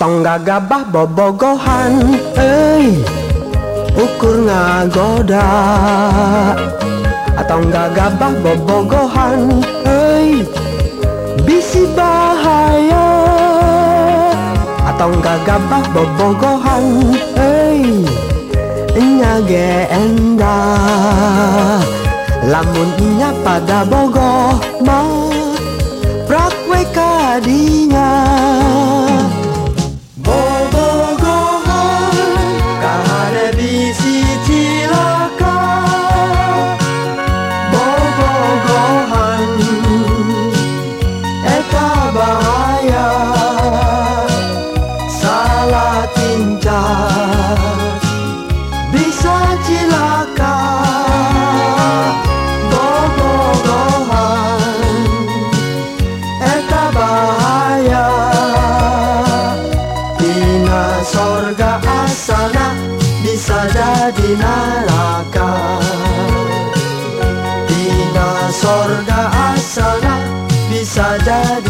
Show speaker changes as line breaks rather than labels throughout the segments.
Tong gagabah bobogohan Ey Ukur ngagoda. Atong gagabah bobogohan Ey Bisi bahaya. Atong gagabah bobogohan Ey Nyage endah Lamun inya pada bogoh mah Prakwe kadinya Bisa jadi neraka. Dina sorga asana Bisa jadi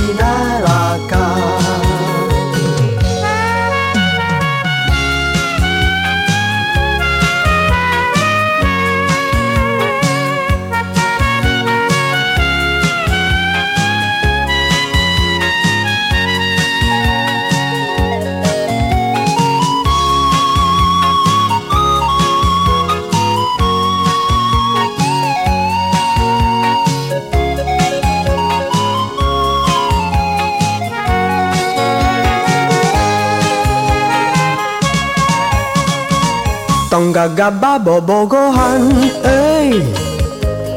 Tong gagaba bobogohan Ey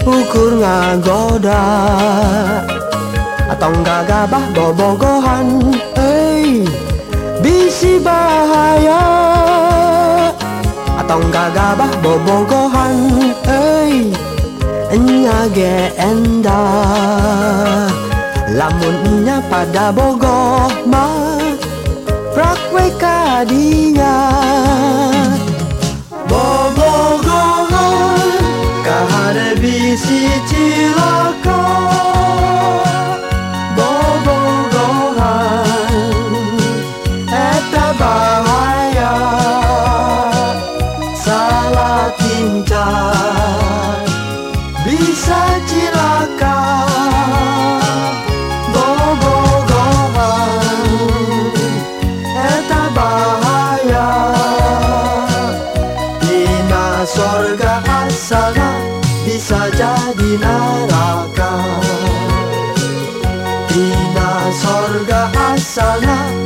Ukur ngagoda Atong gagabah bobogohan Ey Bisi bahaya Atong gagabah bobogohan Ey Nyage endah Lamun nya pada bogoh mah Prakwe kadinya Bisa cilaka Bobogohan Eta bahaya. Dina sorga asana bisa jadi neraka. Dina sorga neraka